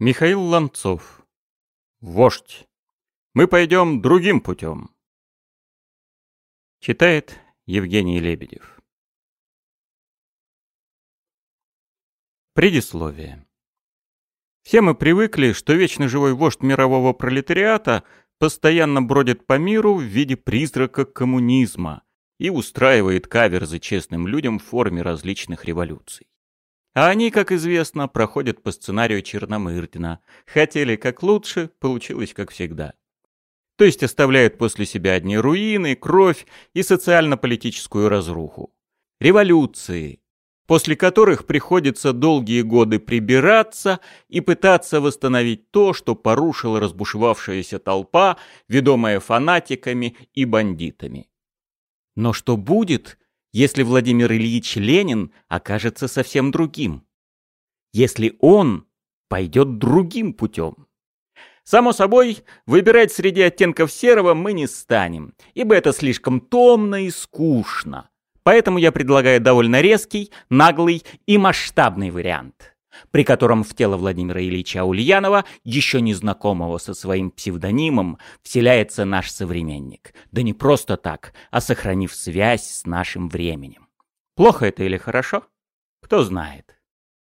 Михаил Ланцов. Вождь. Мы пойдем другим путем. Читает Евгений Лебедев. Предисловие. Все мы привыкли, что вечно живой вождь мирового пролетариата постоянно бродит по миру в виде призрака коммунизма и устраивает каверзы честным людям в форме различных революций. А они, как известно, проходят по сценарию Черномырдина. Хотели как лучше, получилось как всегда. То есть оставляют после себя одни руины, кровь и социально-политическую разруху. Революции, после которых приходится долгие годы прибираться и пытаться восстановить то, что порушила разбушевавшаяся толпа, ведомая фанатиками и бандитами. Но что будет, если Владимир Ильич Ленин окажется совсем другим. Если он пойдет другим путем. Само собой, выбирать среди оттенков серого мы не станем, ибо это слишком томно и скучно. Поэтому я предлагаю довольно резкий, наглый и масштабный вариант при котором в тело Владимира Ильича Ульянова, еще незнакомого со своим псевдонимом, вселяется наш современник. Да не просто так, а сохранив связь с нашим временем. Плохо это или хорошо? Кто знает.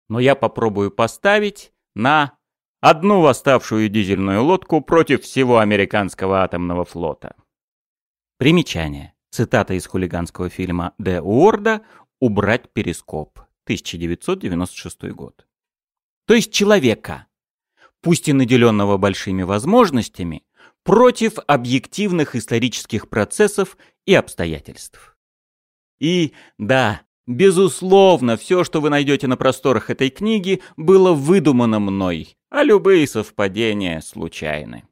Но я попробую поставить на одну восставшую дизельную лодку против всего американского атомного флота. Примечание. Цитата из хулиганского фильма Де Уорда «Убрать перископ», 1996 год то есть человека, пусть и наделенного большими возможностями, против объективных исторических процессов и обстоятельств. И да, безусловно, все, что вы найдете на просторах этой книги, было выдумано мной, а любые совпадения случайны.